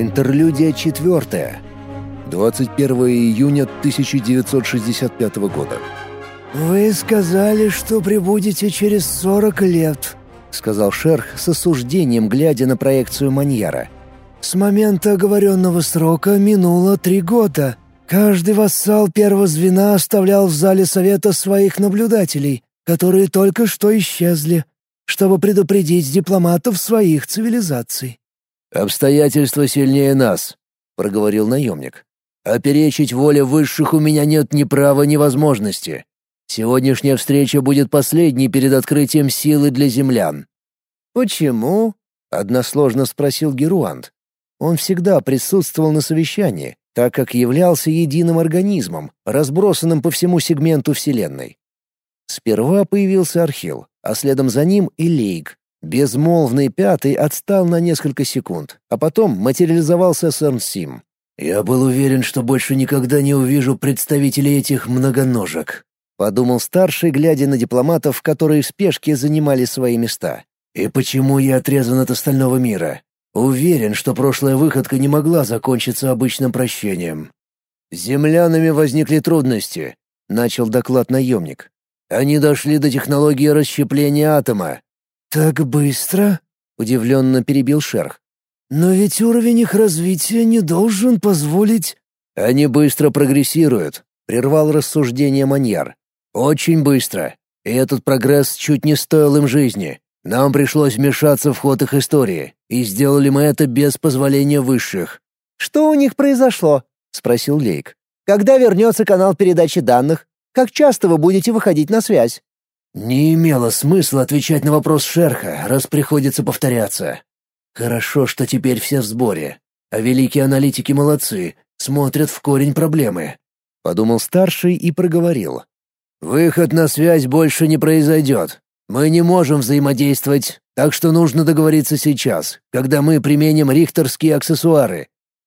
Интерлюдия четвертая. 21 июня 1965 года. «Вы сказали, что прибудете через сорок лет», — сказал Шерх с осуждением, глядя на проекцию Маньяра. «С момента оговоренного срока минуло три года. Каждый вассал первого звена оставлял в зале совета своих наблюдателей, которые только что исчезли, чтобы предупредить дипломатов своих цивилизаций». «Обстоятельства сильнее нас», — проговорил наемник. «Оперечить воле высших у меня нет ни права, ни возможности. Сегодняшняя встреча будет последней перед открытием силы для землян». «Почему?» — односложно спросил Геруант. Он всегда присутствовал на совещании, так как являлся единым организмом, разбросанным по всему сегменту Вселенной. Сперва появился Архил, а следом за ним и Лейк. Безмолвный пятый отстал на несколько секунд, а потом материализовался Сарнсим. «Я был уверен, что больше никогда не увижу представителей этих многоножек», подумал старший, глядя на дипломатов, которые в спешке занимали свои места. И почему я отрезан от остального мира? Уверен, что прошлая выходка не могла закончиться обычным прощением. Землянами возникли трудности, начал доклад наемник. Они дошли до технологии расщепления атома. Так быстро? удивленно перебил Шерх. Но ведь уровень их развития не должен позволить. Они быстро прогрессируют, прервал рассуждение Маньяр. Очень быстро. И этот прогресс чуть не стоил им жизни. Нам пришлось вмешаться в ход их истории, и сделали мы это без позволения высших. «Что у них произошло?» — спросил Лейк. «Когда вернется канал передачи данных? Как часто вы будете выходить на связь?» Не имело смысла отвечать на вопрос Шерха, раз приходится повторяться. Хорошо, что теперь все в сборе, а великие аналитики молодцы, смотрят в корень проблемы. Подумал старший и проговорил. Выход на связь больше не произойдет. Мы не можем взаимодействовать, так что нужно договориться сейчас, когда мы применим рихтерские аксессуары.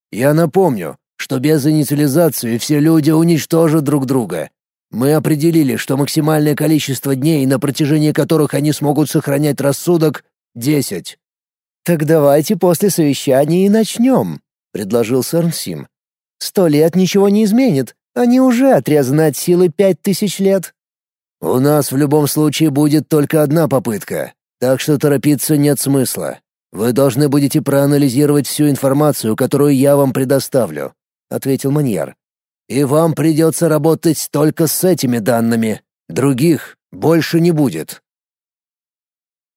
Я напомню, что без инициализации все люди уничтожат друг друга. Мы определили, что максимальное количество дней, на протяжении которых они смогут сохранять рассудок — десять. «Так давайте после совещания и начнем», — предложил Сарнсим. «Сто лет ничего не изменит. Они уже отрезаны от силы пять тысяч лет». У нас в любом случае будет только одна попытка, так что торопиться нет смысла. Вы должны будете проанализировать всю информацию, которую я вам предоставлю, ответил Маньяр. И вам придется работать только с этими данными. Других больше не будет.